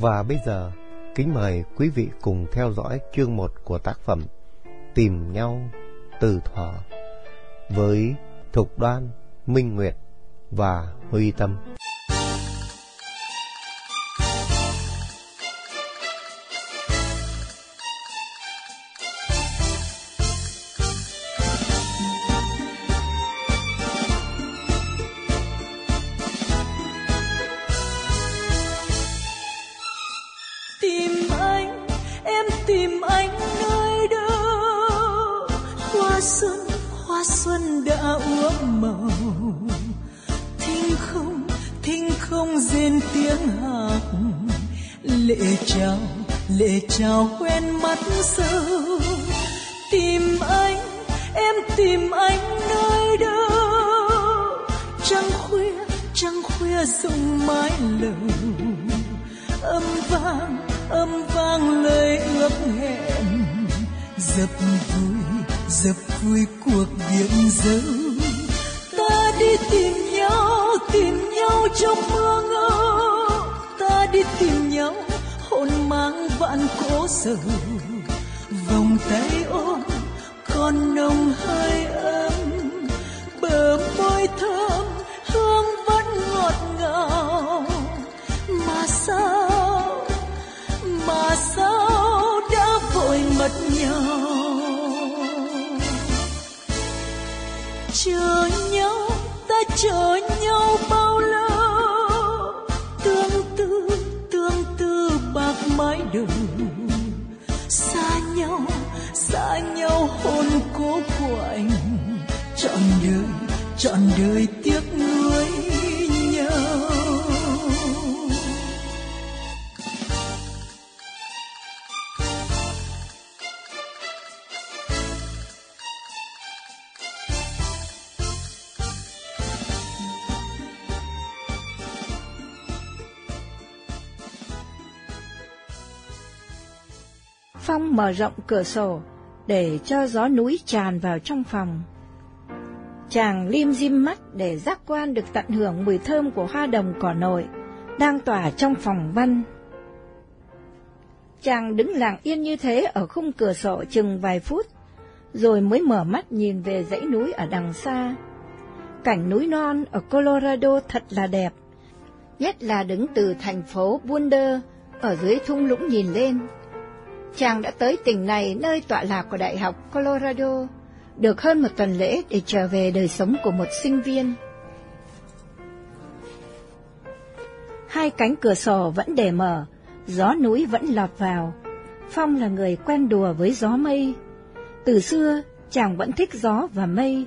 Và bây giờ, kính mời quý vị cùng theo dõi chương 1 của tác phẩm Tìm nhau từ thọ với Thục Đoan, Minh Nguyệt và Huy Tâm. Mang vạn cố sầu vòng tay ôm còn nồng hơi ấm. Bờ môi thơm, hương vẫn ngọt ngào. Mà sao mà sao đã vội mất nhau? Chờ nhau ta chờ trọn đời tiếc nuối nhau Phong mở rộng cửa sổ để cho gió núi tràn vào trong phòng. Chàng lim dim mắt để giác quan được tận hưởng mùi thơm của hoa đồng cỏ nội đang tỏa trong phòng văn. Chàng đứng lặng yên như thế ở khung cửa sổ chừng vài phút, rồi mới mở mắt nhìn về dãy núi ở đằng xa. Cảnh núi non ở Colorado thật là đẹp, nhất là đứng từ thành phố Boulder ở dưới thung lũng nhìn lên chàng đã tới tỉnh này nơi tọa lạc của Đại học Colorado, được hơn một tuần lễ để trở về đời sống của một sinh viên. Hai cánh cửa sổ vẫn để mở, gió núi vẫn lọt vào. Phong là người quen đùa với gió mây. Từ xưa, chàng vẫn thích gió và mây.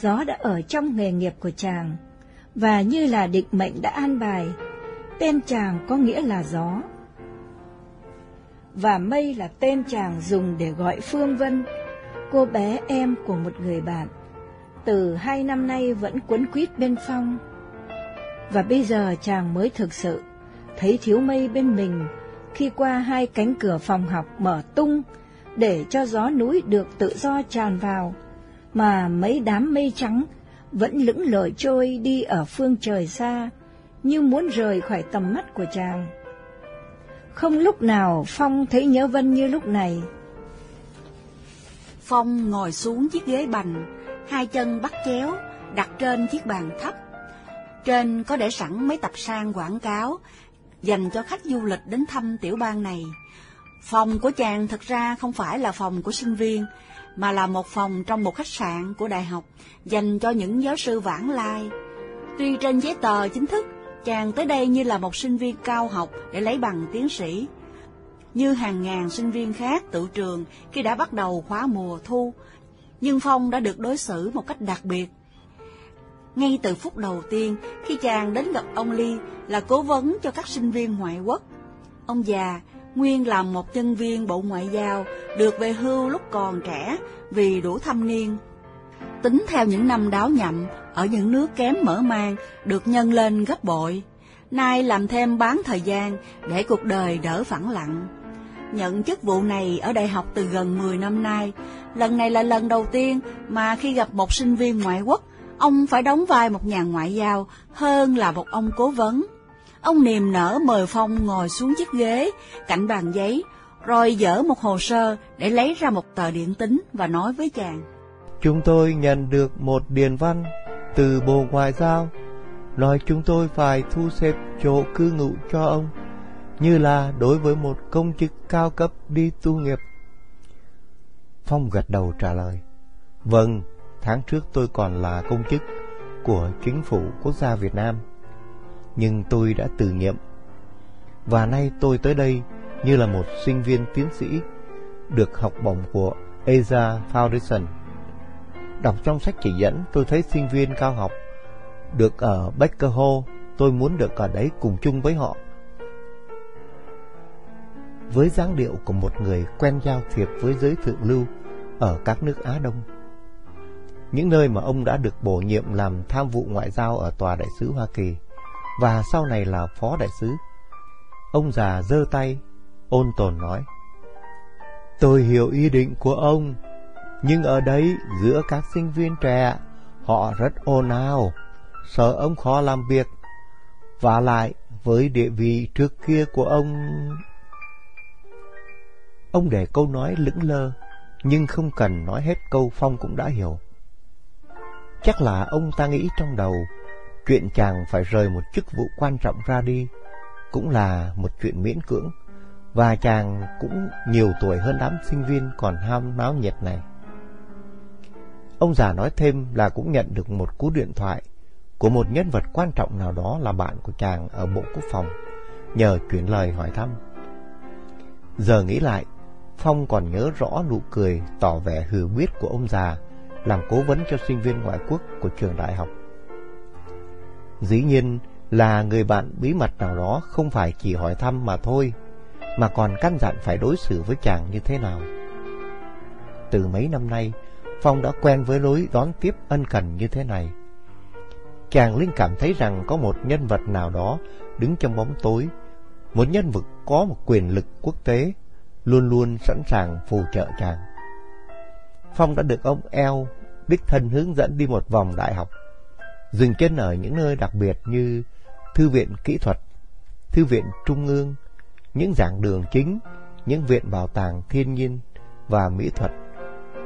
Gió đã ở trong nghề nghiệp của chàng, và như là định mệnh đã an bài, tên chàng có nghĩa là gió và Mây là tên chàng dùng để gọi Phương Vân, cô bé em của một người bạn, từ hai năm nay vẫn quấn quýt bên Phong. Và bây giờ chàng mới thực sự thấy thiếu mây bên mình khi qua hai cánh cửa phòng học mở tung để cho gió núi được tự do tràn vào, mà mấy đám mây trắng vẫn lững lờ trôi đi ở phương trời xa, như muốn rời khỏi tầm mắt của chàng. Không lúc nào Phong thấy nhớ Vân như lúc này. Phong ngồi xuống chiếc ghế bành, hai chân bắt chéo, đặt trên chiếc bàn thấp. Trên có để sẵn mấy tập sang quảng cáo, dành cho khách du lịch đến thăm tiểu bang này. Phòng của chàng thực ra không phải là phòng của sinh viên, mà là một phòng trong một khách sạn của đại học, dành cho những giáo sư vãng lai. Tuy trên giấy tờ chính thức Chàng tới đây như là một sinh viên cao học để lấy bằng tiến sĩ. Như hàng ngàn sinh viên khác tự trường khi đã bắt đầu khóa mùa thu, nhưng Phong đã được đối xử một cách đặc biệt. Ngay từ phút đầu tiên, khi chàng đến gặp ông Ly là cố vấn cho các sinh viên ngoại quốc. Ông già, nguyên làm một nhân viên bộ ngoại giao, được về hưu lúc còn trẻ vì đủ thâm niên tính theo những năm đáo nhậm ở những nước kém mở mang được nhân lên gấp bội. Nay làm thêm bán thời gian để cuộc đời đỡ phẳng lặng. Nhận chức vụ này ở đại học từ gần 10 năm nay, lần này là lần đầu tiên mà khi gặp một sinh viên ngoại quốc, ông phải đóng vai một nhà ngoại giao hơn là một ông cố vấn. Ông niềm nở mời Phong ngồi xuống chiếc ghế cạnh bàn giấy, rồi dở một hồ sơ để lấy ra một tờ điện tính và nói với chàng. Chúng tôi nhận được một điền văn từ Bộ Ngoại giao, nói chúng tôi phải thu xếp chỗ cư ngụ cho ông, như là đối với một công chức cao cấp đi tu nghiệp. Phong gật đầu trả lời, Vâng, tháng trước tôi còn là công chức của chính phủ quốc gia Việt Nam, nhưng tôi đã từ nhiệm. Và nay tôi tới đây như là một sinh viên tiến sĩ được học bổng của Asia Foundation. Đọc trong sách chỉ dẫn tôi thấy sinh viên cao học được ở Baker Hall, tôi muốn được ở đấy cùng chung với họ. Với dáng điệu của một người quen giao thiệp với giới thượng lưu ở các nước Á Đông, những nơi mà ông đã được bổ nhiệm làm tham vụ ngoại giao ở Tòa Đại sứ Hoa Kỳ và sau này là Phó Đại sứ. Ông già giơ tay, ôn tồn nói, Tôi hiểu ý định của ông, nhưng ở đấy giữa các sinh viên trẻ, họ rất ồn ào, sợ ông khó làm việc, và lại với địa vị trước kia của ông... Ông để câu nói lững lơ, nhưng không cần nói hết câu Phong cũng đã hiểu. Chắc là ông ta nghĩ trong đầu, chuyện chàng phải rời một chức vụ quan trọng ra đi, cũng là một chuyện miễn cưỡng, và chàng cũng nhiều tuổi hơn đám sinh viên còn ham náo nhiệt này. Ông già nói thêm là cũng nhận được một cú điện thoại của một nhân vật quan trọng nào đó là bạn của chàng ở Bộ Quốc phòng, nhờ chuyển lời hỏi thăm. Giờ nghĩ lại, Phong còn nhớ rõ nụ cười tỏ vẻ hừ biết của ông già làm cố vấn cho sinh viên ngoại quốc của trường đại học. Dĩ nhiên là người bạn bí mật nào đó không phải chỉ hỏi thăm mà thôi, mà còn căn dặn phải đối xử với chàng như thế nào. Từ mấy năm nay, Phong đã quen với lối đón tiếp ân cần như thế này. Chàng Linh cảm thấy rằng có một nhân vật nào đó đứng trong bóng tối, một nhân vật có một quyền lực quốc tế, luôn luôn sẵn sàng phù trợ chàng. Phong đã được ông eo đích thân hướng dẫn đi một vòng đại học, dừng chân ở những nơi đặc biệt như Thư viện Kỹ thuật, Thư viện Trung ương, những giảng đường chính, những viện bảo tàng thiên nhiên và mỹ thuật.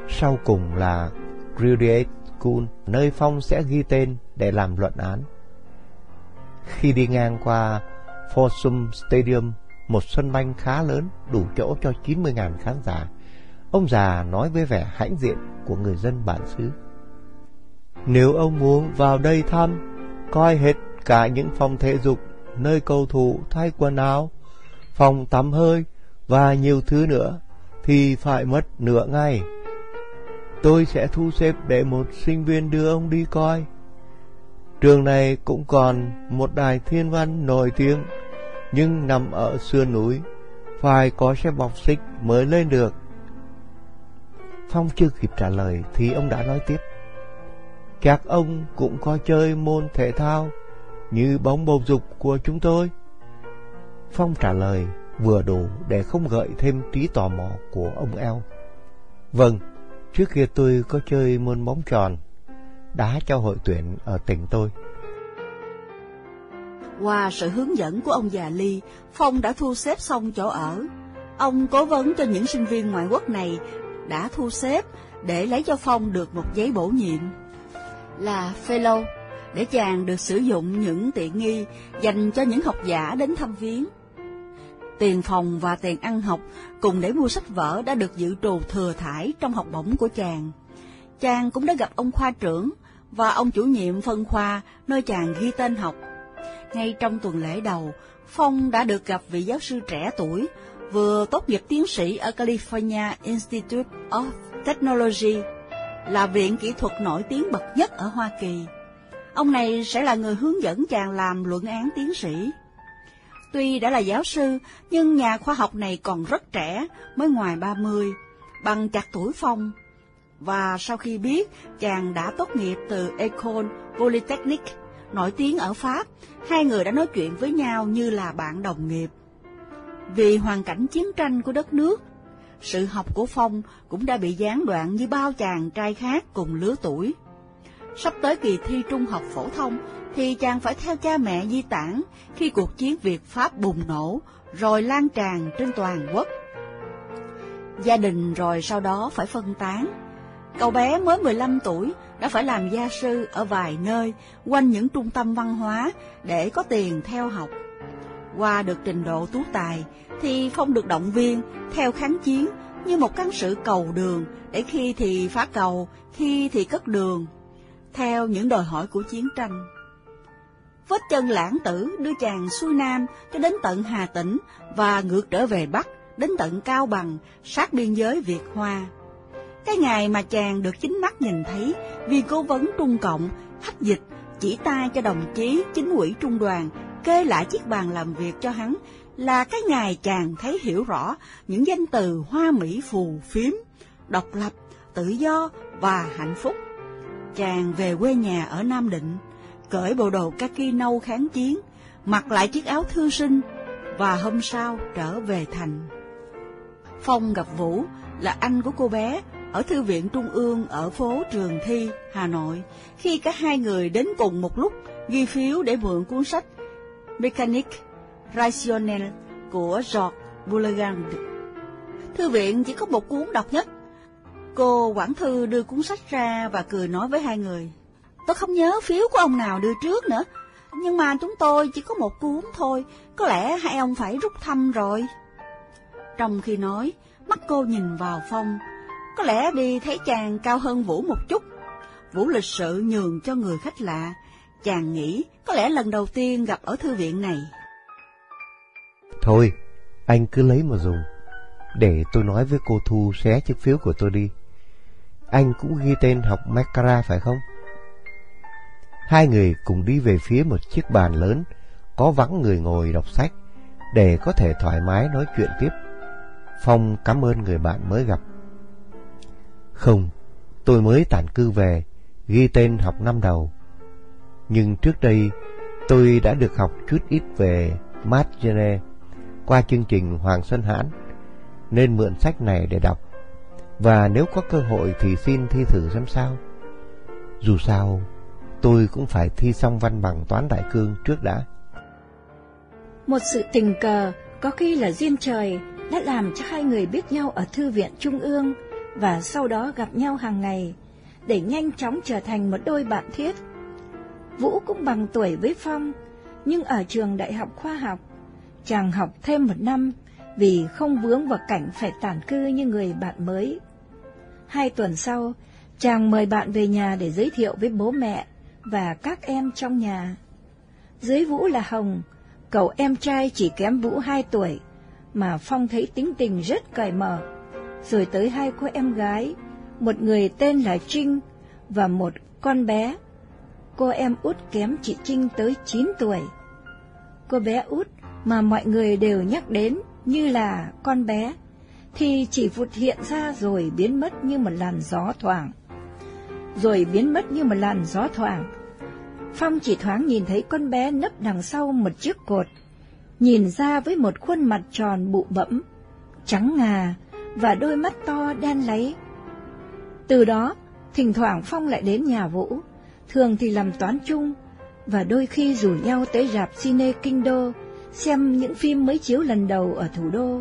Sau cùng là Graduate School, nơi Phong sẽ ghi tên để làm luận án. Khi đi ngang qua Folsom Stadium, một sân banh khá lớn đủ chỗ cho 90.000 khán giả, Ông già nói với vẻ hãnh diện của người dân bản xứ. Nếu ông muốn vào đây thăm, coi hết cả những phòng thể dục, nơi cầu thủ thay quần áo, phòng tắm hơi và nhiều thứ nữa, thì phải mất nửa ngày. Tôi sẽ thu xếp để một sinh viên đưa ông đi coi. Trường này cũng còn một đài thiên văn nổi tiếng, nhưng nằm ở sườn núi, phải có xe bọc xích mới lên được. Phong chưa kịp trả lời thì ông đã nói tiếp. Các ông cũng có chơi môn thể thao như bóng bầu dục của chúng tôi. Phong trả lời vừa đủ để không gợi thêm trí tò mò của ông eo. Vâng, trước kia tôi có chơi môn bóng tròn, đá cho hội tuyển ở tỉnh tôi. Qua sự hướng dẫn của ông già Ly, Phong đã thu xếp xong chỗ ở. Ông cố vấn cho những sinh viên ngoại quốc này đã thu xếp để lấy cho Phong được một giấy bổ nhiệm là fellow để chàng được sử dụng những tiện nghi dành cho những học giả đến thăm viếng. Tiền phòng và tiền ăn học cùng để mua sách vở đã được dự trù thừa thải trong học bổng của chàng. Chàng cũng đã gặp ông khoa trưởng và ông chủ nhiệm phân khoa nơi chàng ghi tên học. Ngay trong tuần lễ đầu, Phong đã được gặp vị giáo sư trẻ tuổi vừa tốt nghiệp tiến sĩ ở California Institute of Technology, là viện kỹ thuật nổi tiếng bậc nhất ở Hoa Kỳ. Ông này sẽ là người hướng dẫn chàng làm luận án tiến sĩ. Tuy đã là giáo sư, nhưng nhà khoa học này còn rất trẻ, mới ngoài 30, bằng chặt tuổi phong. Và sau khi biết chàng đã tốt nghiệp từ Econ Polytechnic nổi tiếng ở Pháp, hai người đã nói chuyện với nhau như là bạn đồng nghiệp. Vì hoàn cảnh chiến tranh của đất nước, sự học của Phong cũng đã bị gián đoạn như bao chàng trai khác cùng lứa tuổi. sắp tới kỳ thi trung học phổ thông thì chàng phải theo cha mẹ di tản khi cuộc chiến Việt Pháp bùng nổ rồi lan tràn trên toàn quốc. Gia đình rồi sau đó phải phân tán. Cậu bé mới 15 tuổi đã phải làm gia sư ở vài nơi quanh những trung tâm văn hóa để có tiền theo học. Qua được trình độ tú tài thì Phong được động viên theo kháng chiến như một cán sự cầu đường để khi thì phá cầu, khi thì cất đường, theo những đòi hỏi của chiến tranh. Vết chân lãng tử đưa chàng xuôi Nam cho đến tận Hà Tĩnh và ngược trở về Bắc đến tận Cao Bằng, sát biên giới Việt Hoa. Cái ngày mà chàng được chính mắt nhìn thấy vì cố vấn Trung Cộng, hách dịch, chỉ tay cho đồng chí chính ủy trung đoàn, kê lại chiếc bàn làm việc cho hắn, là cái ngày chàng thấy hiểu rõ những danh từ hoa mỹ phù phiếm, độc lập, tự do và hạnh phúc. Chàng về quê nhà ở Nam Định, cởi bộ đồ kaki nâu kháng chiến, mặc lại chiếc áo thư sinh, và hôm sau trở về thành. Phong gặp Vũ là anh của cô bé ở Thư viện Trung ương ở phố Trường Thi, Hà Nội, khi cả hai người đến cùng một lúc ghi phiếu để mượn cuốn sách Mechanic Rationnel của George Bulligan. Thư viện chỉ có một cuốn độc nhất. Cô quản thư đưa cuốn sách ra và cười nói với hai người. Tôi không nhớ phiếu của ông nào đưa trước nữa, nhưng mà chúng tôi chỉ có một cuốn thôi, có lẽ hai ông phải rút thăm rồi. Trong khi nói, mắt cô nhìn vào Phong, có lẽ đi thấy chàng cao hơn Vũ một chút. Vũ lịch sự nhường cho người khách lạ, chàng nghĩ có lẽ lần đầu tiên gặp ở thư viện này. Thôi, anh cứ lấy mà dùng, để tôi nói với cô Thu xé chiếc phiếu của tôi đi. Anh cũng ghi tên học macara phải không? Hai người cùng đi về phía một chiếc bàn lớn, có vắng người ngồi đọc sách, để có thể thoải mái nói chuyện tiếp. Phong cảm ơn người bạn mới gặp. Không, tôi mới tản cư về, ghi tên học năm đầu. Nhưng trước đây, tôi đã được học chút ít về Margene qua chương trình Hoàng Xuân Hãn, nên mượn sách này để đọc. Và nếu có cơ hội thì xin thi thử xem sao. Dù sao, tôi cũng phải thi xong văn bằng toán đại cương trước đã. Một sự tình cờ, có khi là duyên trời, đã làm cho hai người biết nhau ở Thư viện Trung ương và sau đó gặp nhau hàng ngày để nhanh chóng trở thành một đôi bạn thiết. Vũ cũng bằng tuổi với Phong, nhưng ở trường đại học khoa học, chàng học thêm một năm vì không vướng vào cảnh phải tản cư như người bạn mới. Hai tuần sau, chàng mời bạn về nhà để giới thiệu với bố mẹ và các em trong nhà. Dưới Vũ là Hồng, cậu em trai chỉ kém Vũ hai tuổi, mà Phong thấy tính tình rất cởi mở. Rồi tới hai cô em gái, một người tên là Trinh và một con bé. Cô em út kém chị Trinh tới 9 tuổi. Cô bé út mà mọi người đều nhắc đến như là con bé, thì chỉ vụt hiện ra rồi biến mất như một làn gió thoảng. Rồi biến mất như một làn gió thoảng. Phong chỉ thoáng nhìn thấy con bé nấp đằng sau một chiếc cột, nhìn ra với một khuôn mặt tròn bụ bẫm, trắng ngà và đôi mắt to đen lấy. Từ đó, thỉnh thoảng Phong lại đến nhà Vũ, thường thì làm toán chung, và đôi khi rủ nhau tới rạp cine Kinh Đô, xem những phim mới chiếu lần đầu ở thủ đô.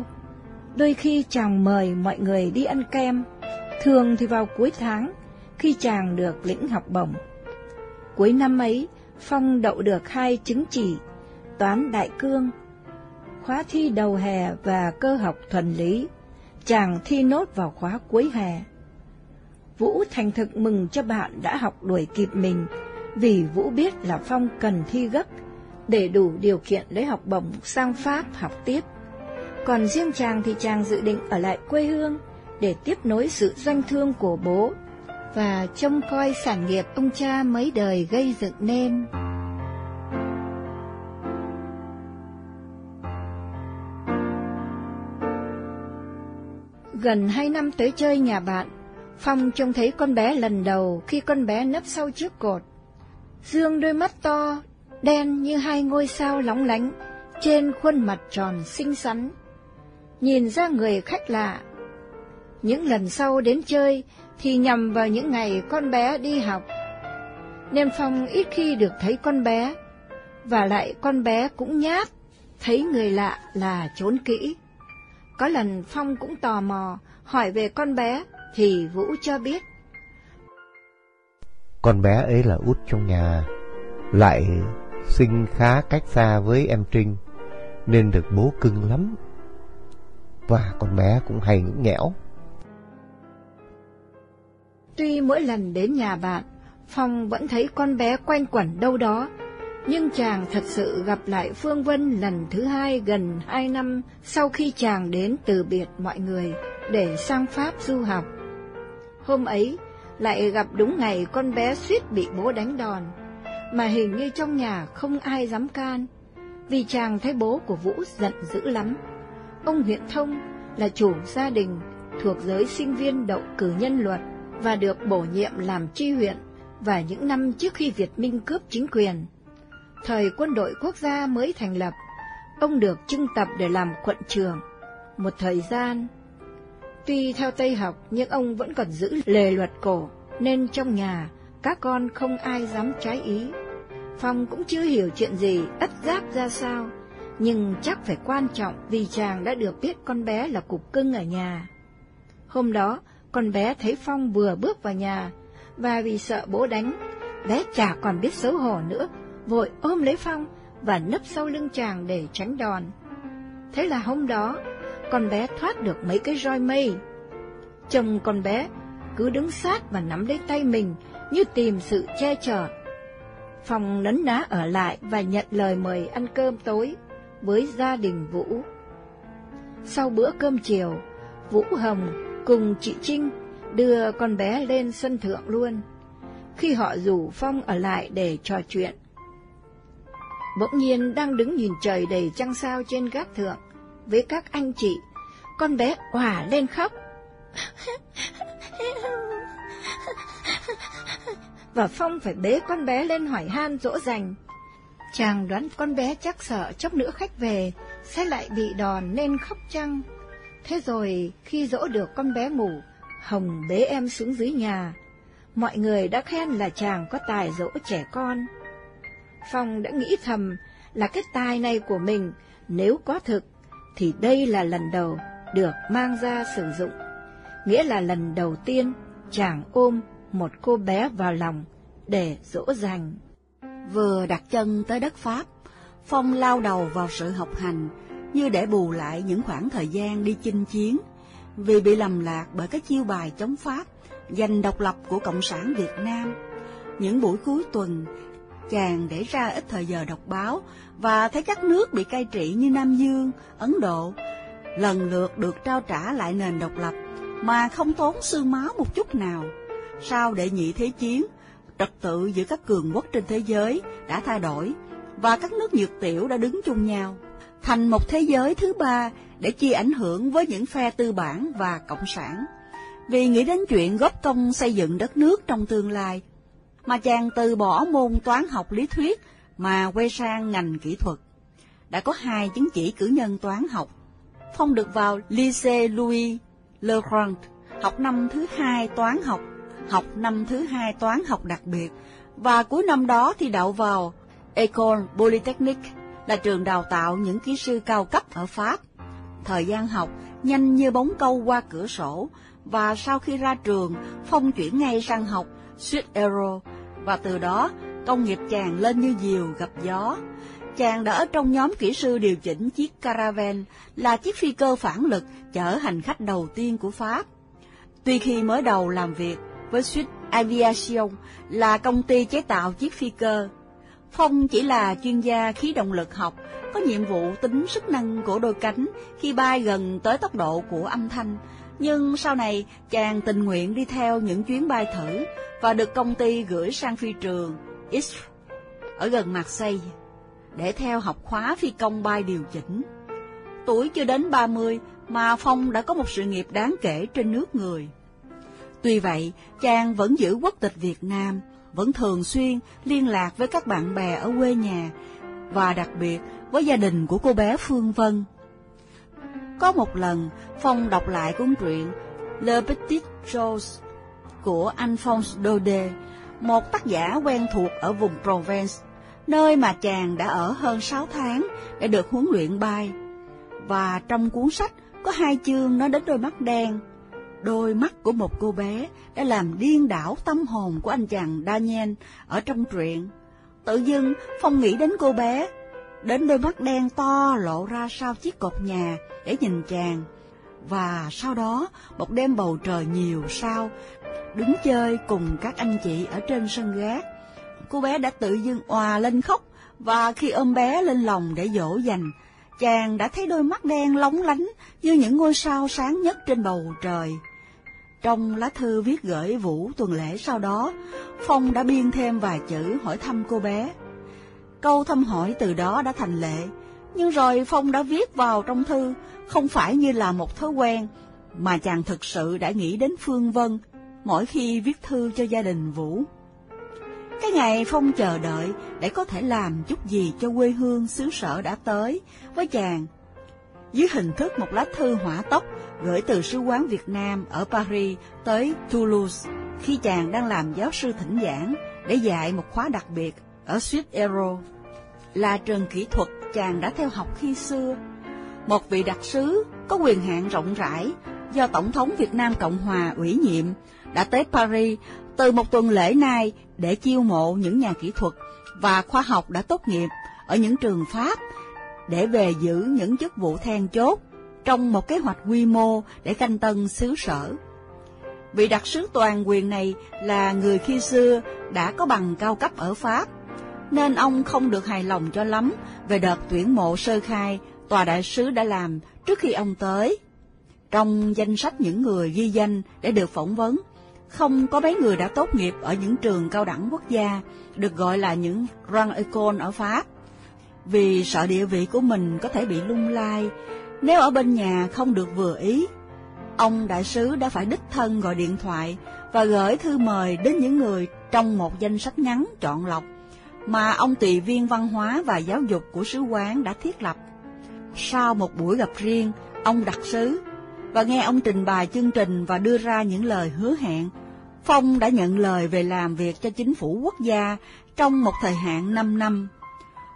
Đôi khi chàng mời mọi người đi ăn kem, thường thì vào cuối tháng, khi chàng được lĩnh học bổng. Cuối năm ấy, Phong đậu được hai chứng chỉ, toán đại cương, khóa thi đầu hè và cơ học thuần lý. Chàng thi nốt vào khóa cuối hè. Vũ thành thực mừng cho bạn đã học đuổi kịp mình, vì Vũ biết là Phong cần thi gấp để đủ điều kiện lấy học bổng sang Pháp học tiếp. Còn riêng chàng thì chàng dự định ở lại quê hương để tiếp nối sự doanh thương của bố và trông coi sản nghiệp ông cha mấy đời gây dựng nên. Gần hai năm tới chơi nhà bạn, Phong trông thấy con bé lần đầu khi con bé nấp sau chiếc cột. Dương đôi mắt to, đen như hai ngôi sao lóng lánh, trên khuôn mặt tròn xinh xắn. Nhìn ra người khách lạ. Những lần sau đến chơi thì nhằm vào những ngày con bé đi học. nên Phong ít khi được thấy con bé, và lại con bé cũng nhát, thấy người lạ là trốn kỹ. Có lần Phong cũng tò mò, hỏi về con bé, thì Vũ cho biết. Con bé ấy là út trong nhà, lại sinh khá cách xa với em Trinh, nên được bố cưng lắm. Và con bé cũng hay ngưỡng nghẽo. Tuy mỗi lần đến nhà bạn, Phong vẫn thấy con bé quanh quẩn đâu đó, nhưng chàng thật sự gặp lại Phương Vân lần thứ hai gần hai năm sau khi chàng đến từ biệt mọi người để sang Pháp du học. Hôm ấy, lại gặp đúng ngày con bé suýt bị bố đánh đòn, mà hình như trong nhà không ai dám can, vì chàng thấy bố của Vũ giận dữ lắm. Ông huyện thông là chủ gia đình thuộc giới sinh viên đậu cử nhân luật và được bổ nhiệm làm tri huyện và những năm trước khi Việt Minh cướp chính quyền. Thời quân đội quốc gia mới thành lập, ông được trưng tập để làm quận trưởng. Một thời gian, tuy theo Tây học nhưng ông vẫn còn giữ lề luật cổ, nên trong nhà các con không ai dám trái ý. Phong cũng chưa hiểu chuyện gì, ất giáp ra sao, nhưng chắc phải quan trọng vì chàng đã được biết con bé là cục cưng ở nhà. Hôm đó, con bé thấy Phong vừa bước vào nhà, và vì sợ bố đánh, bé chả còn biết xấu hổ nữa, vội ôm lấy Phong và nấp sau lưng chàng để tránh đòn. Thế là hôm đó, con bé thoát được mấy cái roi mây. Chồng con bé cứ đứng sát và nắm lấy tay mình như tìm sự che chở. Phong nấn ná ở lại và nhận lời mời ăn cơm tối với gia đình Vũ. Sau bữa cơm chiều, Vũ Hồng cùng chị Trinh đưa con bé lên sân thượng luôn. Khi họ rủ Phong ở lại để trò chuyện, bỗng nhiên đang đứng nhìn trời đầy trăng sao trên gác thượng với các anh chị, con bé òa lên khóc. Và Phong phải bế con bé lên hỏi han dỗ dành. Chàng đoán con bé chắc sợ chốc nữa khách về, sẽ lại bị đòn nên khóc chăng. Thế rồi khi dỗ được con bé ngủ, Hồng bế em xuống dưới nhà. Mọi người đã khen là chàng có tài dỗ trẻ con. Phong đã nghĩ thầm là cái tài này của mình nếu có thực thì đây là lần đầu được mang ra sử dụng. Nghĩa là lần đầu tiên chàng ôm một cô bé vào lòng để dỗ dành. Vừa đặt chân tới đất Pháp, Phong lao đầu vào sự học hành như để bù lại những khoảng thời gian đi chinh chiến vì bị lầm lạc bởi các chiêu bài chống Pháp, giành độc lập của Cộng sản Việt Nam. Những buổi cuối tuần, chàng để ra ít thời giờ đọc báo và thấy các nước bị cai trị như Nam Dương, Ấn Độ, lần lượt được trao trả lại nền độc lập mà không tốn xương máu một chút nào. Sau đệ nhị thế chiến, trật tự giữa các cường quốc trên thế giới đã thay đổi và các nước nhược tiểu đã đứng chung nhau thành một thế giới thứ ba để chia ảnh hưởng với những phe tư bản và cộng sản. Vì nghĩ đến chuyện góp công xây dựng đất nước trong tương lai, mà chàng từ bỏ môn toán học lý thuyết mà quay sang ngành kỹ thuật. Đã có hai chứng chỉ cử nhân toán học. Phong được vào Lycée Louis Legrand, học năm thứ hai toán học, học năm thứ hai toán học đặc biệt, và cuối năm đó thì đậu vào École Polytechnique là trường đào tạo những kỹ sư cao cấp ở Pháp. Thời gian học nhanh như bóng câu qua cửa sổ, và sau khi ra trường, Phong chuyển ngay sang học Swiss Aero, và từ đó công nghiệp chàng lên như diều gặp gió. Chàng đã ở trong nhóm kỹ sư điều chỉnh chiếc Caravan, là chiếc phi cơ phản lực chở hành khách đầu tiên của Pháp. Tuy khi mới đầu làm việc với Swiss Aviation là công ty chế tạo chiếc phi cơ, Phong chỉ là chuyên gia khí động lực học, có nhiệm vụ tính sức năng của đôi cánh khi bay gần tới tốc độ của âm thanh. Nhưng sau này, chàng tình nguyện đi theo những chuyến bay thử và được công ty gửi sang phi trường X ở gần Marseille để theo học khóa phi công bay điều chỉnh. Tuổi chưa đến 30 mà Phong đã có một sự nghiệp đáng kể trên nước người. Tuy vậy, chàng vẫn giữ quốc tịch Việt Nam vẫn thường xuyên liên lạc với các bạn bè ở quê nhà và đặc biệt với gia đình của cô bé Phương Vân. Có một lần, Phong đọc lại cuốn truyện Le Petit Rose của Alphonse Daudet một tác giả quen thuộc ở vùng Provence, nơi mà chàng đã ở hơn 6 tháng để được huấn luyện bay. Và trong cuốn sách có hai chương nói đến đôi mắt đen. Đôi mắt của một cô bé đã làm điên đảo tâm hồn của anh chàng Daniel ở trong truyện. Tự dưng Phong nghĩ đến cô bé, đến đôi mắt đen to lộ ra sau chiếc cột nhà để nhìn chàng. Và sau đó, một đêm bầu trời nhiều sao, đứng chơi cùng các anh chị ở trên sân gác. Cô bé đã tự dưng òa lên khóc, và khi ôm bé lên lòng để dỗ dành, chàng đã thấy đôi mắt đen lóng lánh như những ngôi sao sáng nhất trên bầu trời. Trong lá thư viết gửi Vũ tuần lễ sau đó, Phong đã biên thêm vài chữ hỏi thăm cô bé. Câu thăm hỏi từ đó đã thành lệ, nhưng rồi Phong đã viết vào trong thư không phải như là một thói quen, mà chàng thực sự đã nghĩ đến Phương Vân mỗi khi viết thư cho gia đình Vũ. Cái ngày Phong chờ đợi để có thể làm chút gì cho quê hương xứ sở đã tới với chàng. Dưới hình thức một lá thư hỏa tốc gửi từ sứ quán Việt Nam ở Paris tới Toulouse khi chàng đang làm giáo sư thỉnh giảng để dạy một khóa đặc biệt ở Swiss Aero, là trường kỹ thuật chàng đã theo học khi xưa. Một vị đặc sứ có quyền hạn rộng rãi do Tổng thống Việt Nam Cộng Hòa ủy nhiệm đã tới Paris từ một tuần lễ nay để chiêu mộ những nhà kỹ thuật và khoa học đã tốt nghiệp ở những trường Pháp để về giữ những chức vụ then chốt trong một kế hoạch quy mô để canh tân xứ sở. Vị đặc sứ toàn quyền này là người khi xưa đã có bằng cao cấp ở Pháp, nên ông không được hài lòng cho lắm về đợt tuyển mộ sơ khai tòa đại sứ đã làm trước khi ông tới. Trong danh sách những người ghi danh để được phỏng vấn, không có mấy người đã tốt nghiệp ở những trường cao đẳng quốc gia, được gọi là những Grand Ecole ở Pháp. Vì sợ địa vị của mình có thể bị lung lai, nếu ở bên nhà không được vừa ý, ông đại sứ đã phải đích thân gọi điện thoại và gửi thư mời đến những người trong một danh sách ngắn chọn lọc mà ông tùy viên văn hóa và giáo dục của sứ quán đã thiết lập. Sau một buổi gặp riêng, ông đặc sứ và nghe ông trình bày chương trình và đưa ra những lời hứa hẹn, Phong đã nhận lời về làm việc cho chính phủ quốc gia trong một thời hạn 5 năm.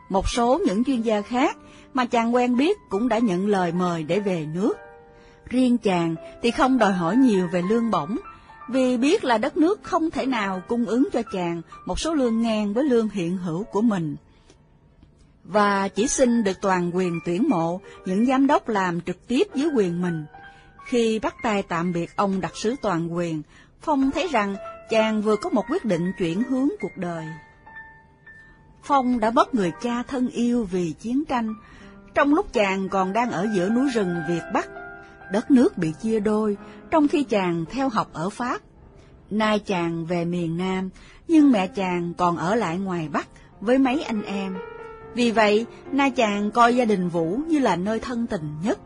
Một số những chuyên gia khác mà chàng quen biết cũng đã nhận lời mời để về nước. Riêng chàng thì không đòi hỏi nhiều về lương bổng, vì biết là đất nước không thể nào cung ứng cho chàng một số lương ngang với lương hiện hữu của mình. Và chỉ xin được toàn quyền tuyển mộ những giám đốc làm trực tiếp dưới quyền mình. Khi bắt tay tạm biệt ông đặc sứ toàn quyền, Phong thấy rằng chàng vừa có một quyết định chuyển hướng cuộc đời. Phong đã mất người cha thân yêu vì chiến tranh, trong lúc chàng còn đang ở giữa núi rừng Việt Bắc. Đất nước bị chia đôi, trong khi chàng theo học ở Pháp. Nay chàng về miền Nam, nhưng mẹ chàng còn ở lại ngoài Bắc với mấy anh em. Vì vậy, nay chàng coi gia đình Vũ như là nơi thân tình nhất.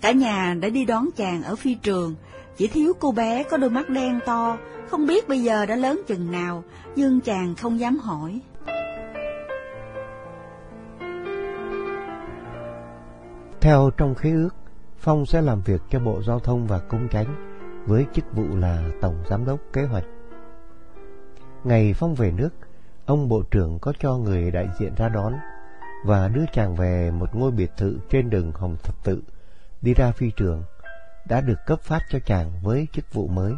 Cả nhà đã đi đón chàng ở phi trường, chỉ thiếu cô bé có đôi mắt đen to, không biết bây giờ đã lớn chừng nào, nhưng chàng không dám hỏi. Theo trong khế ước, Phong sẽ làm việc cho Bộ Giao thông và Công Tránh với chức vụ là Tổng Giám đốc Kế hoạch. Ngày Phong về nước, ông Bộ trưởng có cho người đại diện ra đón và đưa chàng về một ngôi biệt thự trên đường Hồng Thập Tự, đi ra phi trường, đã được cấp phát cho chàng với chức vụ mới.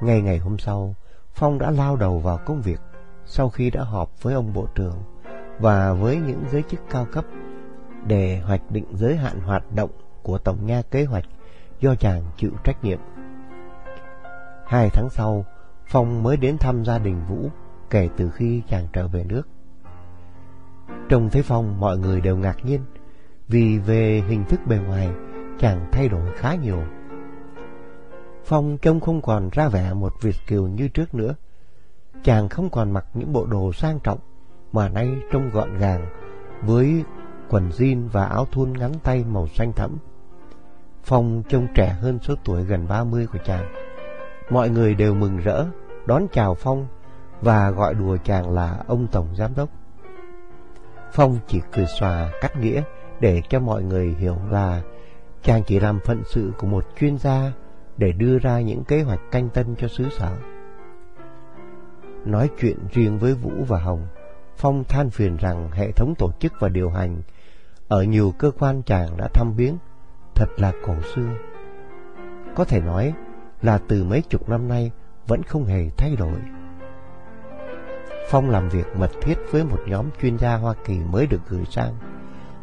Ngày ngày hôm sau, Phong đã lao đầu vào công việc sau khi đã họp với ông Bộ trưởng và với những giới chức cao cấp để hoạch định giới hạn hoạt động của Tổng nha kế hoạch do chàng chịu trách nhiệm. Hai tháng sau, Phong mới đến thăm gia đình Vũ kể từ khi chàng trở về nước. Trông thấy Phong mọi người đều ngạc nhiên vì về hình thức bề ngoài chàng thay đổi khá nhiều. Phong trông không còn ra vẻ một Việt kiều như trước nữa. Chàng không còn mặc những bộ đồ sang trọng mà nay trông gọn gàng với quần jean và áo thun ngắn tay màu xanh thẫm. Phong trông trẻ hơn số tuổi gần 30 của chàng. Mọi người đều mừng rỡ, đón chào Phong và gọi đùa chàng là ông Tổng Giám Đốc. Phong chỉ cười xòa cắt nghĩa để cho mọi người hiểu là chàng chỉ làm phận sự của một chuyên gia để đưa ra những kế hoạch canh tân cho xứ sở. Nói chuyện riêng với Vũ và Hồng, Phong than phiền rằng hệ thống tổ chức và điều hành ở nhiều cơ quan chàng đã thăm biến, thật là cổ xưa. Có thể nói là từ mấy chục năm nay vẫn không hề thay đổi. Phong làm việc mật thiết với một nhóm chuyên gia Hoa Kỳ mới được gửi sang,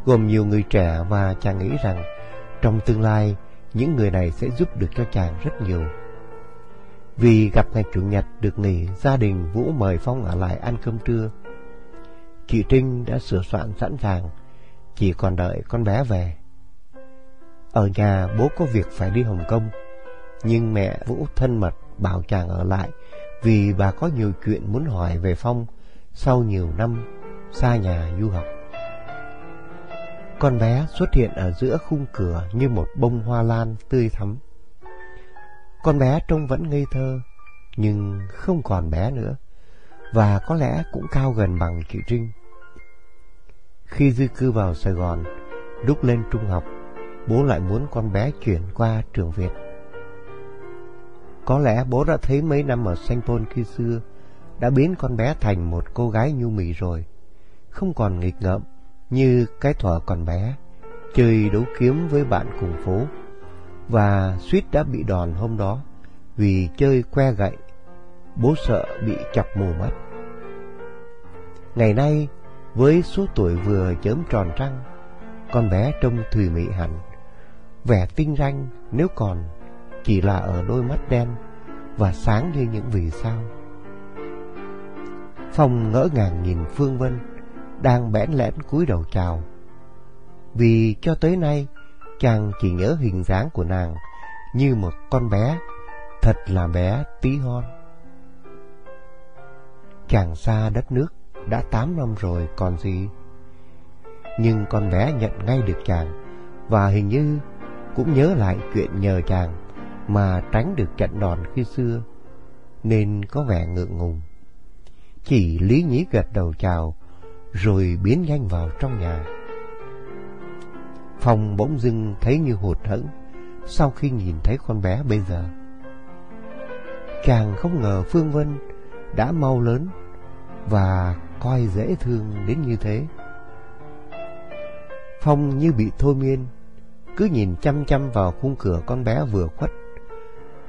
gồm nhiều người trẻ và chàng nghĩ rằng trong tương lai những người này sẽ giúp được cho chàng rất nhiều. Vì gặp ngày Chủ nhật được nghỉ, gia đình Vũ mời Phong ở lại ăn cơm trưa. Chị Trinh đã sửa soạn sẵn sàng, chỉ còn đợi con bé về. Ở nhà bố có việc phải đi Hồng Kông, nhưng mẹ Vũ thân mật bảo chàng ở lại vì bà có nhiều chuyện muốn hỏi về Phong sau nhiều năm xa nhà du học. Con bé xuất hiện ở giữa khung cửa như một bông hoa lan tươi thắm. Con bé trông vẫn ngây thơ, nhưng không còn bé nữa, và có lẽ cũng cao gần bằng chị Trinh. Khi di cư vào Sài Gòn, lúc lên trung học, bố lại muốn con bé chuyển qua trường Việt. Có lẽ bố đã thấy mấy năm ở Sanh Pôn khi xưa, đã biến con bé thành một cô gái nhu mì rồi, không còn nghịch ngợm như cái thuở còn bé, chơi đấu kiếm với bạn cùng phố, và suýt đã bị đòn hôm đó vì chơi que gậy, bố sợ bị chọc mù mắt. Ngày nay, với số tuổi vừa chớm tròn trăng, con bé trông thùy mị hạnh, vẻ tinh ranh nếu còn chỉ là ở đôi mắt đen và sáng như những vì sao. Phong ngỡ ngàng nhìn Phương Vân đang bẽn lẽn cúi đầu chào. Vì cho tới nay, chàng chỉ nhớ hình dáng của nàng như một con bé, thật là bé tí hon. Chàng xa đất nước đã tám năm rồi còn gì. Nhưng con bé nhận ngay được chàng và hình như cũng nhớ lại chuyện nhờ chàng mà tránh được trận đòn khi xưa, nên có vẻ ngượng ngùng. Chỉ lý nhí gật đầu chào, rồi biến nhanh vào trong nhà. Phong bỗng dưng thấy như hụt hẫng sau khi nhìn thấy con bé bây giờ. Chàng không ngờ Phương Vân đã mau lớn và coi dễ thương đến như thế. Phong như bị thôi miên, cứ nhìn chăm chăm vào khung cửa con bé vừa khuất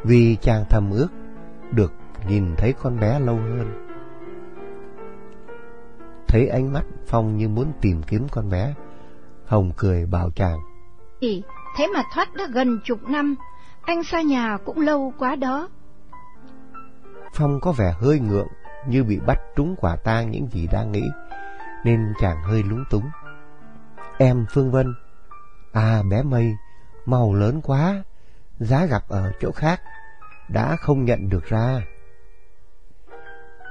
vì chàng thầm ước được nhìn thấy con bé lâu hơn. Thấy ánh mắt Phong như muốn tìm kiếm con bé, Hồng cười bảo chàng. Thì thế mà thoát đã gần chục năm, anh xa nhà cũng lâu quá đó. Phong có vẻ hơi ngượng như bị bắt trúng quả tang những gì đang nghĩ, nên chàng hơi lúng túng. Em Phương Vân, à bé Mây, màu lớn quá, giá gặp ở chỗ khác đã không nhận được ra.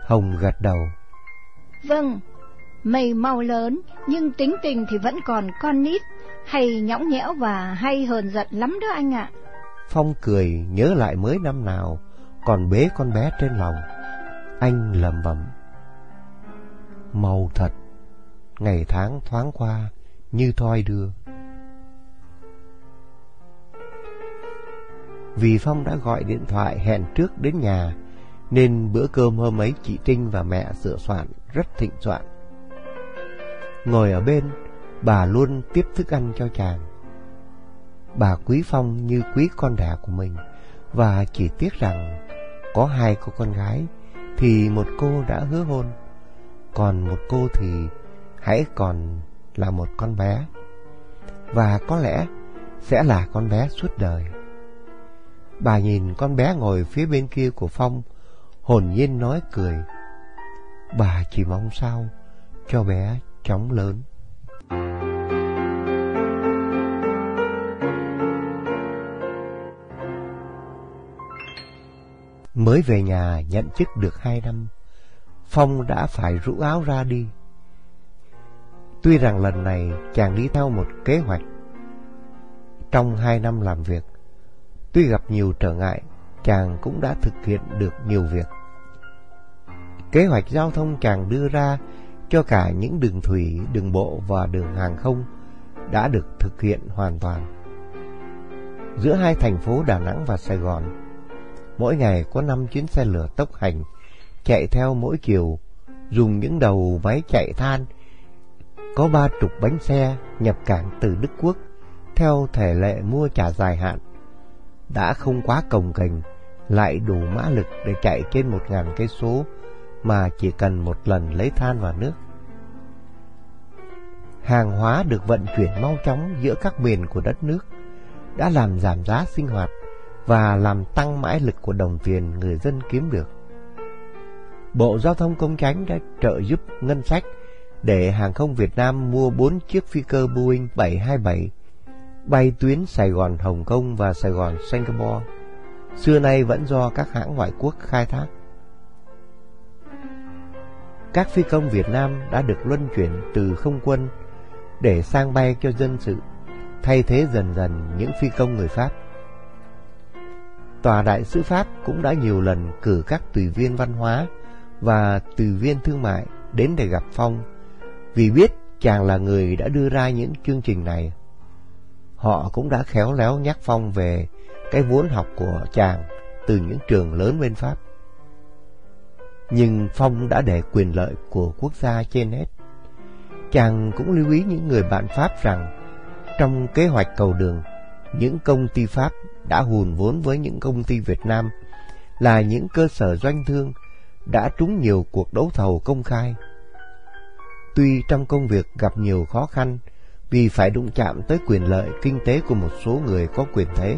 Hồng gật đầu. Vâng, mày mau lớn, nhưng tính tình thì vẫn còn con nít, hay nhõng nhẽo và hay hờn giận lắm đó anh ạ. Phong cười nhớ lại mới năm nào, còn bế con bé trên lòng. Anh lầm bẩm. Màu thật, ngày tháng thoáng qua như thoi đưa. Vì Phong đã gọi điện thoại hẹn trước đến nhà, nên bữa cơm hôm ấy chị Trinh và mẹ sửa soạn rất thịnh soạn. Ngồi ở bên, bà luôn tiếp thức ăn cho chàng. Bà quý Phong như quý con đẻ của mình, và chỉ tiếc rằng có hai cô con gái, thì một cô đã hứa hôn, còn một cô thì hãy còn là một con bé, và có lẽ sẽ là con bé suốt đời. Bà nhìn con bé ngồi phía bên kia của Phong, hồn nhiên nói cười. Bà chỉ mong sao cho bé chóng lớn. Mới về nhà nhận chức được hai năm, Phong đã phải rũ áo ra đi. Tuy rằng lần này chàng đi theo một kế hoạch. Trong hai năm làm việc, Tuy gặp nhiều trở ngại, chàng cũng đã thực hiện được nhiều việc. Kế hoạch giao thông chàng đưa ra cho cả những đường thủy, đường bộ và đường hàng không đã được thực hiện hoàn toàn. Giữa hai thành phố Đà Nẵng và Sài Gòn, mỗi ngày có 5 chuyến xe lửa tốc hành chạy theo mỗi chiều, dùng những đầu máy chạy than. Có ba chục bánh xe nhập cảng từ Đức Quốc theo thể lệ mua trả dài hạn. Đã không quá cồng kềnh, lại đủ mã lực để chạy trên một ngàn cây số mà chỉ cần một lần lấy than và nước. Hàng hóa được vận chuyển mau chóng giữa các miền của đất nước đã làm giảm giá sinh hoạt và làm tăng mãi lực của đồng tiền người dân kiếm được. Bộ Giao thông Công Chánh đã trợ giúp ngân sách để hàng không Việt Nam mua 4 chiếc phi cơ Boeing 727 bay tuyến Sài Gòn Hồng Kông và Sài Gòn Singapore, xưa nay vẫn do các hãng ngoại quốc khai thác. Các phi công Việt Nam đã được luân chuyển từ không quân để sang bay cho dân sự, thay thế dần dần những phi công người Pháp. Tòa đại sứ Pháp cũng đã nhiều lần cử các tùy viên văn hóa và tùy viên thương mại đến để gặp Phong, vì biết chàng là người đã đưa ra những chương trình này. Họ cũng đã khéo léo nhắc Phong về cái vốn học của chàng từ những trường lớn bên Pháp. Nhưng Phong đã để quyền lợi của quốc gia trên hết. Chàng cũng lưu ý những người bạn Pháp rằng trong kế hoạch cầu đường, những công ty Pháp đã hùn vốn với những công ty Việt Nam là những cơ sở doanh thương đã trúng nhiều cuộc đấu thầu công khai. Tuy trong công việc gặp nhiều khó khăn vì phải đụng chạm tới quyền lợi kinh tế của một số người có quyền thế,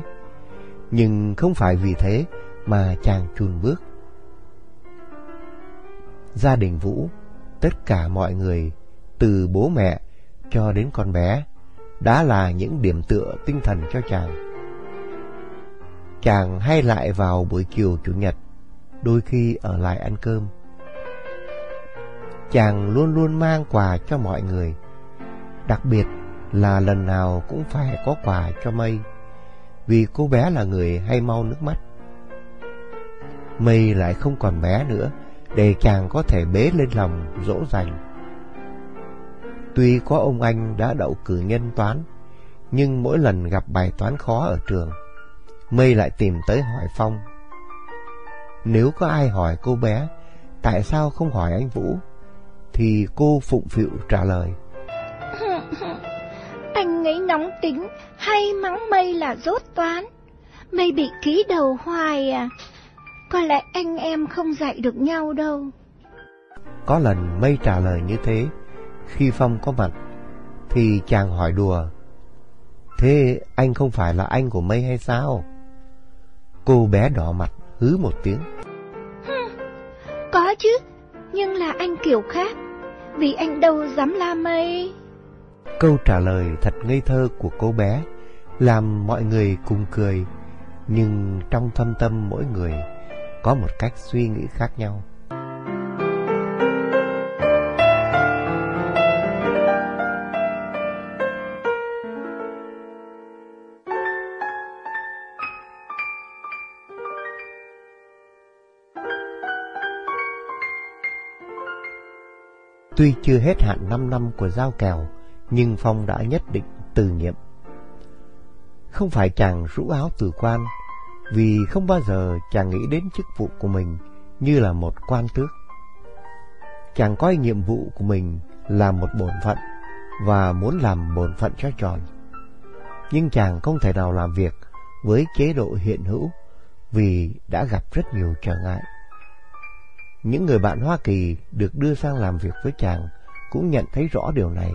nhưng không phải vì thế mà chàng chùn bước. Gia đình Vũ, tất cả mọi người, từ bố mẹ cho đến con bé, đã là những điểm tựa tinh thần cho chàng. Chàng hay lại vào buổi chiều Chủ nhật, đôi khi ở lại ăn cơm. Chàng luôn luôn mang quà cho mọi người, đặc biệt là lần nào cũng phải có quà cho Mây, vì cô bé là người hay mau nước mắt. Mây lại không còn bé nữa, để chàng có thể bế lên lòng dỗ dành. Tuy có ông anh đã đậu cử nhân toán, nhưng mỗi lần gặp bài toán khó ở trường, Mây lại tìm tới hỏi Phong. Nếu có ai hỏi cô bé, tại sao không hỏi anh Vũ, thì cô phụng phịu trả lời. Anh ấy nóng tính, hay mắng Mây là rốt toán. Mây bị ký đầu hoài à. Có lẽ anh em không dạy được nhau đâu. Có lần Mây trả lời như thế, khi Phong có mặt, thì chàng hỏi đùa. Thế anh không phải là anh của Mây hay sao? Cô bé đỏ mặt hứ một tiếng. Có chứ, nhưng là anh kiểu khác, vì anh đâu dám la Mây. Câu trả lời thật ngây thơ của cô bé làm mọi người cùng cười, nhưng trong thâm tâm mỗi người có một cách suy nghĩ khác nhau. Tuy chưa hết hạn 5 năm của giao kèo, nhưng Phong đã nhất định từ nhiệm. Không phải chàng rũ áo từ quan, vì không bao giờ chàng nghĩ đến chức vụ của mình như là một quan tước. Chàng coi nhiệm vụ của mình là một bổn phận và muốn làm bổn phận cho tròn. Nhưng chàng không thể nào làm việc với chế độ hiện hữu vì đã gặp rất nhiều trở ngại. Những người bạn Hoa Kỳ được đưa sang làm việc với chàng cũng nhận thấy rõ điều này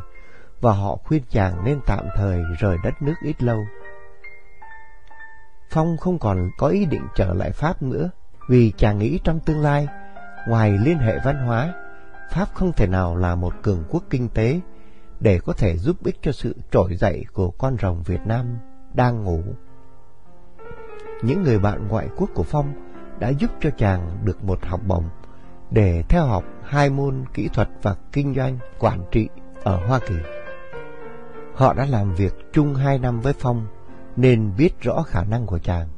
và họ khuyên chàng nên tạm thời rời đất nước ít lâu. Phong không còn có ý định trở lại Pháp nữa vì chàng nghĩ trong tương lai, ngoài liên hệ văn hóa, Pháp không thể nào là một cường quốc kinh tế để có thể giúp ích cho sự trỗi dậy của con rồng Việt Nam đang ngủ. Những người bạn ngoại quốc của Phong đã giúp cho chàng được một học bổng để theo học hai môn kỹ thuật và kinh doanh quản trị ở Hoa Kỳ. Họ đã làm việc chung hai năm với Phong nên biết rõ khả năng của chàng.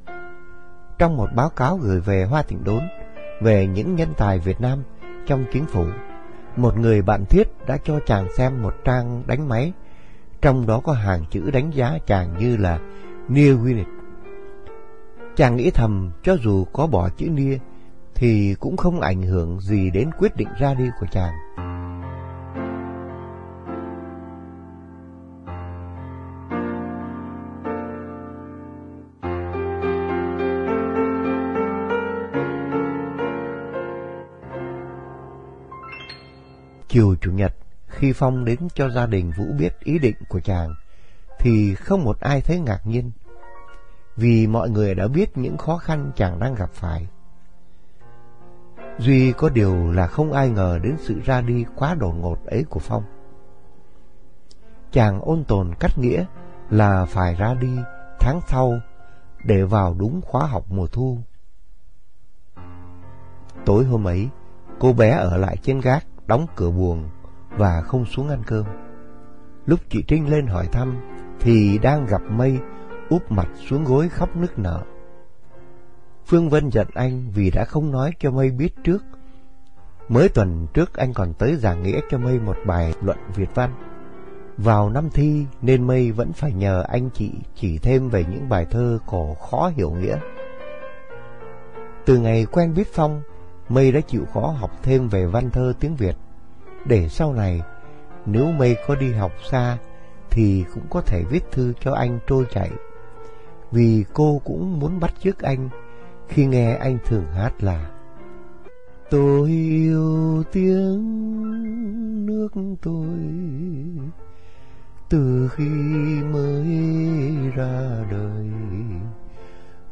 Trong một báo cáo gửi về Hoa Thịnh Đốn về những nhân tài Việt Nam trong chính phủ, một người bạn thiết đã cho chàng xem một trang đánh máy, trong đó có hàng chữ đánh giá chàng như là Near Winnet. Chàng nghĩ thầm cho dù có bỏ chữ Near thì cũng không ảnh hưởng gì đến quyết định ra đi của chàng. Chiều Chủ nhật, khi Phong đến cho gia đình Vũ biết ý định của chàng, thì không một ai thấy ngạc nhiên, vì mọi người đã biết những khó khăn chàng đang gặp phải. Duy có điều là không ai ngờ đến sự ra đi quá đột ngột ấy của Phong. Chàng ôn tồn cắt nghĩa là phải ra đi tháng sau để vào đúng khóa học mùa thu. Tối hôm ấy, cô bé ở lại trên gác, đóng cửa buồng và không xuống ăn cơm. Lúc chị Trinh lên hỏi thăm thì đang gặp Mây úp mặt xuống gối khóc nức nở. Phương Vân giận anh vì đã không nói cho Mây biết trước. Mới tuần trước anh còn tới giảng nghĩa cho Mây một bài luận Việt văn. Vào năm thi nên Mây vẫn phải nhờ anh chị chỉ thêm về những bài thơ cổ khó hiểu nghĩa. Từ ngày quen biết Phong, Mây đã chịu khó học thêm về văn thơ tiếng Việt, để sau này nếu Mây có đi học xa thì cũng có thể viết thư cho anh trôi chảy. Vì cô cũng muốn bắt chước anh khi nghe anh thường hát là, Tôi yêu tiếng nước tôi, từ khi mới ra đời,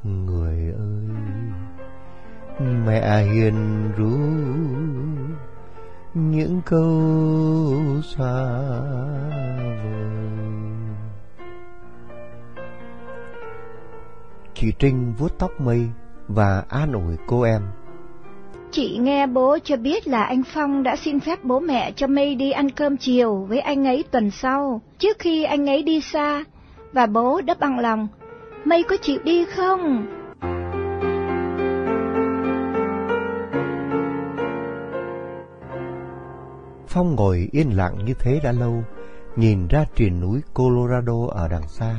Người ơi, mẹ hiền ru những câu xa vời. Chị Trinh vuốt tóc mây và an ủi cô em. Chị nghe bố cho biết là anh Phong đã xin phép bố mẹ cho Mây đi ăn cơm chiều với anh ấy tuần sau, trước khi anh ấy đi xa, và bố đã bằng lòng. Mây có chịu đi không? Phong ngồi yên lặng như thế đã lâu, nhìn ra triền núi Colorado ở đằng xa.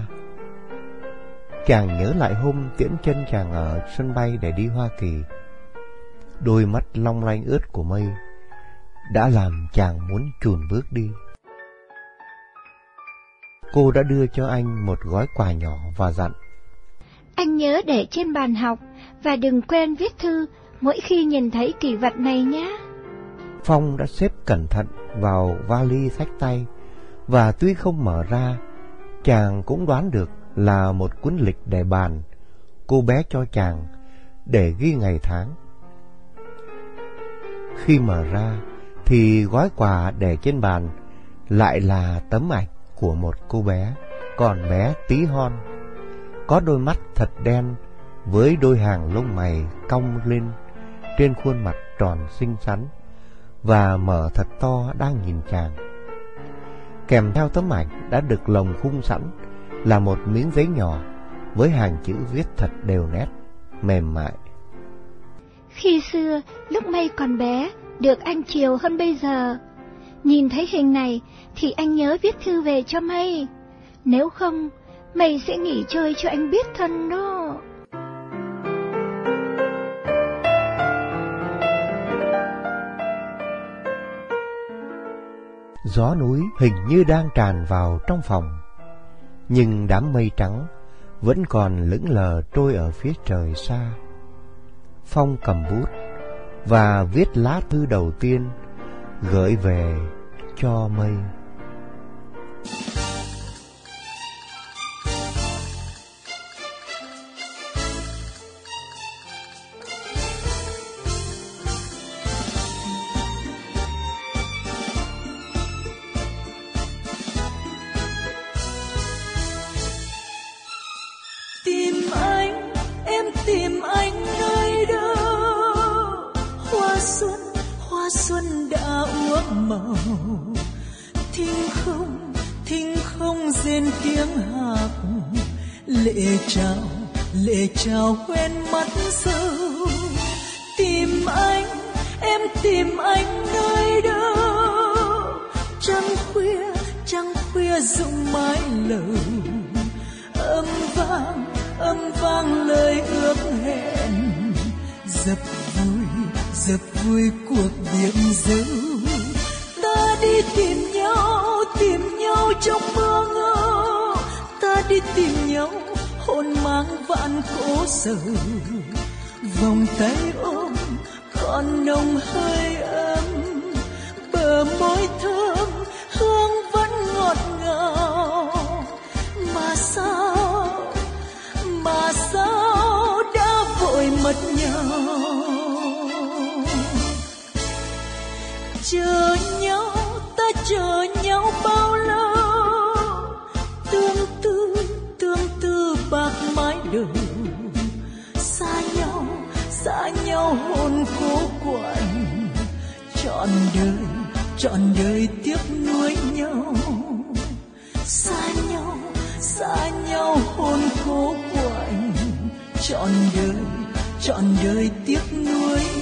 Chàng nhớ lại hôm tiễn chân chàng ở sân bay để đi Hoa Kỳ. Đôi mắt long lanh ướt của mây đã làm chàng muốn chùn bước đi. Cô đã đưa cho anh một gói quà nhỏ và dặn. Anh nhớ để trên bàn học và đừng quên viết thư mỗi khi nhìn thấy kỳ vật này nhé. Phong đã xếp cẩn thận vào vali sách tay và tuy không mở ra, chàng cũng đoán được là một cuốn lịch đề bàn cô bé cho chàng để ghi ngày tháng. Khi mở ra thì gói quà để trên bàn lại là tấm ảnh của một cô bé còn bé tí hon, có đôi mắt thật đen với đôi hàng lông mày cong lên trên khuôn mặt tròn xinh xắn và mở thật to đang nhìn chàng. Kèm theo tấm ảnh đã được lồng khung sẵn là một miếng giấy nhỏ với hàng chữ viết thật đều nét, mềm mại. Khi xưa, lúc mây còn bé, được anh chiều hơn bây giờ. Nhìn thấy hình này thì anh nhớ viết thư về cho mây. Nếu không, mày sẽ nghỉ chơi cho anh biết thân đó. Gió núi hình như đang tràn vào trong phòng nhưng đám mây trắng vẫn còn lững lờ trôi ở phía trời xa. Phong cầm bút và viết lá thư đầu tiên gửi về cho mây. chào tìm anh nơi đâu? Trăng khuya trăng khuya rụng mái lầu âm vang âm vang lời ước hẹn. Dập vui dập vui cuộc biển dấu ta đi tìm nhau tìm nhau trong mơ ngơ. Ta đi tìm nhau, hồn mang vạn cố sầu vòng tay ôm còn nồng hơi ấm. Bờ môi thơm, hương vẫn ngọt ngào. Mà sao mà sao đã vội mất nhau? Chờ nhau, ta chờ nhau bao lâu? Tương tư tương tư bạc mái đường. Xa nhau xa nhau hồn cố quạnh trọn đời trọn đời tiếp nuối nhau. Xa nhau xa nhau hồn cố quạnh trọn đời trọn đời tiếp nuôi